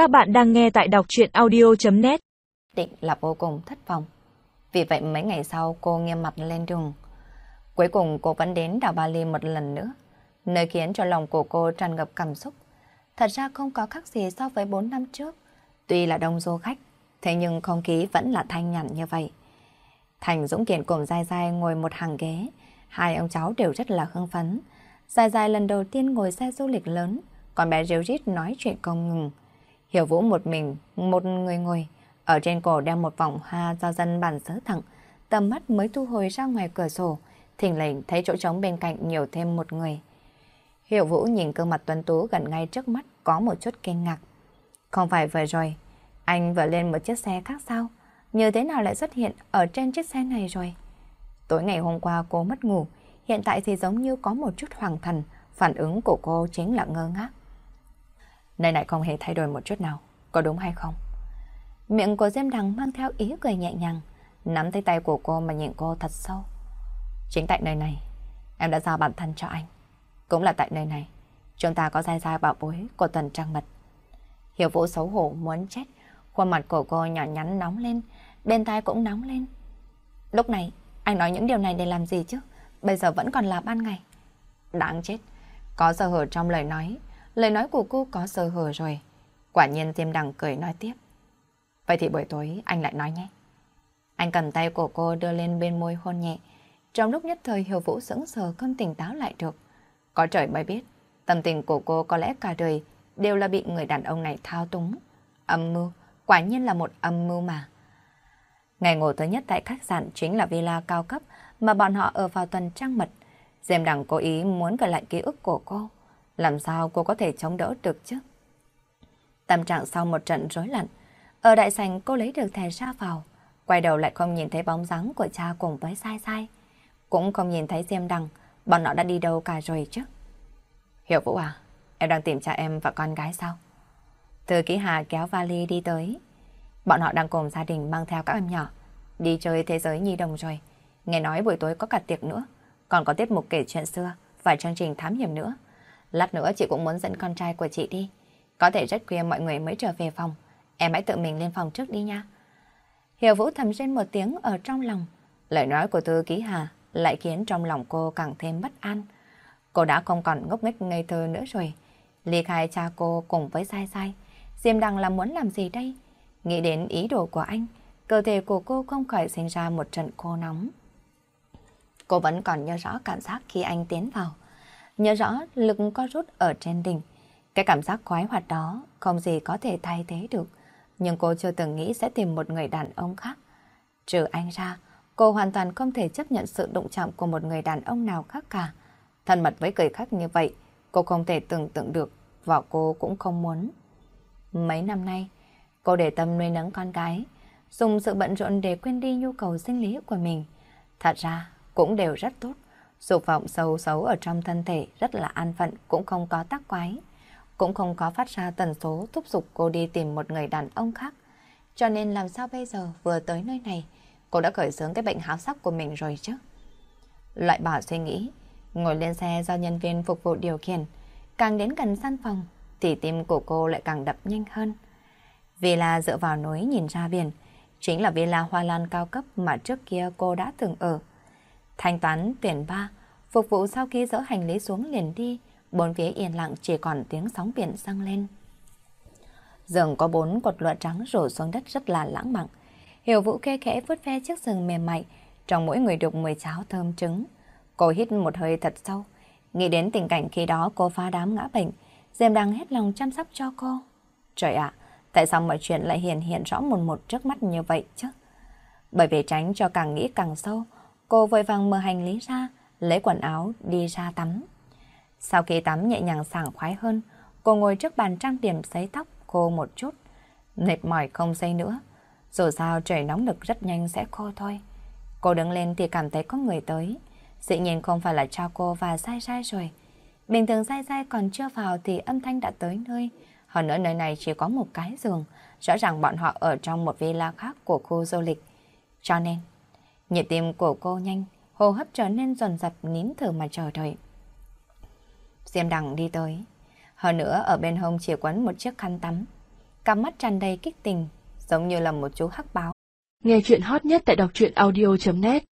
Các bạn đang nghe tại đọc chuyện audio.net Định là vô cùng thất vọng. Vì vậy mấy ngày sau cô nghiêm mặt lên đường. Cuối cùng cô vẫn đến đảo Bali một lần nữa, nơi khiến cho lòng của cô tràn ngập cảm xúc. Thật ra không có khác gì so với 4 năm trước. Tuy là đông du khách, thế nhưng không khí vẫn là thanh nhàn như vậy. Thành Dũng Kiện cùng Giai Giai ngồi một hàng ghế, hai ông cháu đều rất là hưng phấn. Giai Giai lần đầu tiên ngồi xe du lịch lớn, còn bé rêu Rít nói chuyện không ngừng. Hiểu Vũ một mình, một người ngồi, ở trên cổ đeo một vòng hoa do dân bản xứ thẳng, tầm mắt mới thu hồi ra ngoài cửa sổ, thỉnh lệnh thấy chỗ trống bên cạnh nhiều thêm một người. Hiểu Vũ nhìn gương mặt tuấn tú gần ngay trước mắt có một chút kinh ngạc. Không phải vừa rồi, anh vừa lên một chiếc xe khác sao? Như thế nào lại xuất hiện ở trên chiếc xe này rồi? Tối ngày hôm qua cô mất ngủ, hiện tại thì giống như có một chút hoàng thần, phản ứng của cô chính là ngơ ngác. Nơi này không hề thay đổi một chút nào, có đúng hay không? Miệng của Diêm Đằng mang theo ý cười nhẹ nhàng, nắm tay tay của cô mà nhìn cô thật sâu. Chính tại nơi này, em đã giao bản thân cho anh. Cũng là tại nơi này, chúng ta có dai dai bảo bối của tuần trăng mật. Hiểu Vũ xấu hổ muốn chết, khuôn mặt của cô nhỏ nhắn nóng lên, bên tai cũng nóng lên. Lúc này, anh nói những điều này để làm gì chứ? Bây giờ vẫn còn là ban ngày. Đáng chết, có sơ hở trong lời nói, lời nói của cô có sơ hở rồi. Quả nhiên Diêm Đằng cười nói tiếp. Vậy thì buổi tối anh lại nói nhé. Anh cầm tay của cô đưa lên bên môi hôn nhẹ. Trong lúc nhất thời Hiểu Vũ sững sờ không tỉnh táo lại được. Có trời mới biết, tâm tình của cô có lẽ cả đời đều là bị người đàn ông này thao túng. Âm mưu, quả nhiên là một âm mưu mà. Ngày ngủ thứ nhất tại khách sạn chính là villa cao cấp mà bọn họ ở vào tuần trăng mật. Diêm đằng cố ý muốn gợi lại ký ức của cô. Làm sao cô có thể chống đỡ được chứ? Tâm trạng sau một trận rối loạn, ở đại sảnh cô lấy được thẻ ra vào, quay đầu lại không nhìn thấy bóng dáng của cha cùng với sai sai. Cũng không nhìn thấy Diêm Đằng, bọn họ đã đi đâu cả rồi chứ. Hiểu Vũ à, em đang tìm cha em và con gái sao? Thư ký Hà kéo vali đi tới. Bọn họ đang cùng gia đình mang theo các em nhỏ, đi chơi thế giới nhi đồng rồi. Nghe nói buổi tối có cả tiệc nữa, còn có tiết mục kể chuyện xưa và chương trình thám hiểm nữa. Lát nữa chị cũng muốn dẫn con trai của chị đi. Có thể rất khuya mọi người mới trở về phòng. Em hãy tự mình lên phòng trước đi nha. Hiểu Vũ thầm rên một tiếng ở trong lòng. Lời nói của thư ký Hà lại khiến trong lòng cô càng thêm bất an. Cô đã không còn ngốc nghếch ngây thơ nữa rồi. Ly khai cha cô cùng với sai sai. Diêm Đăng là muốn làm gì đây? Nghĩ đến ý đồ của anh, cơ thể của cô không khỏi sinh ra một trận khô nóng. Cô vẫn còn nhớ rõ cảm giác khi anh tiến vào. Nhớ rõ lực có rút ở trên đỉnh. Cái cảm giác khoái hoạt đó không gì có thể thay thế được. Nhưng cô chưa từng nghĩ sẽ tìm một người đàn ông khác. Trừ anh ra, cô hoàn toàn không thể chấp nhận sự đụng chạm của một người đàn ông nào khác cả. Thân mật với người khác như vậy, cô không thể tưởng tượng được và cô cũng không muốn. Mấy năm nay, cô để tâm nuôi nấng con gái, dùng sự bận rộn để quên đi nhu cầu sinh lý của mình. Thật ra, cũng đều rất tốt. Dục vọng sâu xấu ở trong thân thể rất là an phận cũng không có tác quái. Cũng không có phát ra tần số thúc giục cô đi tìm một người đàn ông khác. Cho nên làm sao bây giờ vừa tới nơi này, cô đã khởi xướng cái bệnh háo sắc của mình rồi chứ. Loại bỏ suy nghĩ, ngồi lên xe do nhân viên phục vụ điều khiển, càng đến gần gian phòng thì tim của cô lại càng đập nhanh hơn. Villa dựa vào núi nhìn ra biển, chính là villa hoa lan cao cấp mà trước kia cô đã từng ở. Thanh toán tiền ba, phục vụ sau khi dỡ hành lý xuống liền đi, bốn phía yên lặng chỉ còn tiếng sóng biển dâng lên. Rừng có bốn cột lụa trắng rổ xuống đất rất là lãng mạn. Hiểu Vũ khe khẽ vuốt ve chiếc giường mềm mại, trong mỗi người đục mười cháo thơm trứng. Cô hít một hơi thật sâu, nghĩ đến tình cảnh khi đó cô phá đám ngã bệnh, Diêm đang hết lòng chăm sóc cho cô. Trời ạ, tại sao mọi chuyện lại hiện hiện rõ một một trước mắt như vậy chứ? Bởi vì tránh cho càng nghĩ càng sâu, cô vội vàng mở hành lý ra, lấy quần áo đi ra tắm. Sau khi tắm nhẹ nhàng sảng khoái hơn, cô ngồi trước bàn trang điểm sấy tóc khô một chút. Mệt mỏi không xây nữa. Dù sao trời nóng được rất nhanh sẽ khô thôi. Cô đứng lên thì cảm thấy có người tới. Dĩ nhiên không phải là cha cô và sai sai rồi. Bình thường sai sai còn chưa vào thì âm thanh đã tới nơi. Hơn nữa nơi này chỉ có một cái giường. Rõ ràng bọn họ ở trong một villa khác của khu du lịch. Cho nên, nhịp tim của cô nhanh, hô hấp trở nên dồn dập nín thở mà chờ đợi. Diêm đằng đi tới. Hơn nữa ở bên hông chỉ quấn một chiếc khăn tắm. cặp mắt tràn đầy kích tình, giống như là một chú hắc báo. Nghe chuyện hot nhất tại đọc truyện audio.net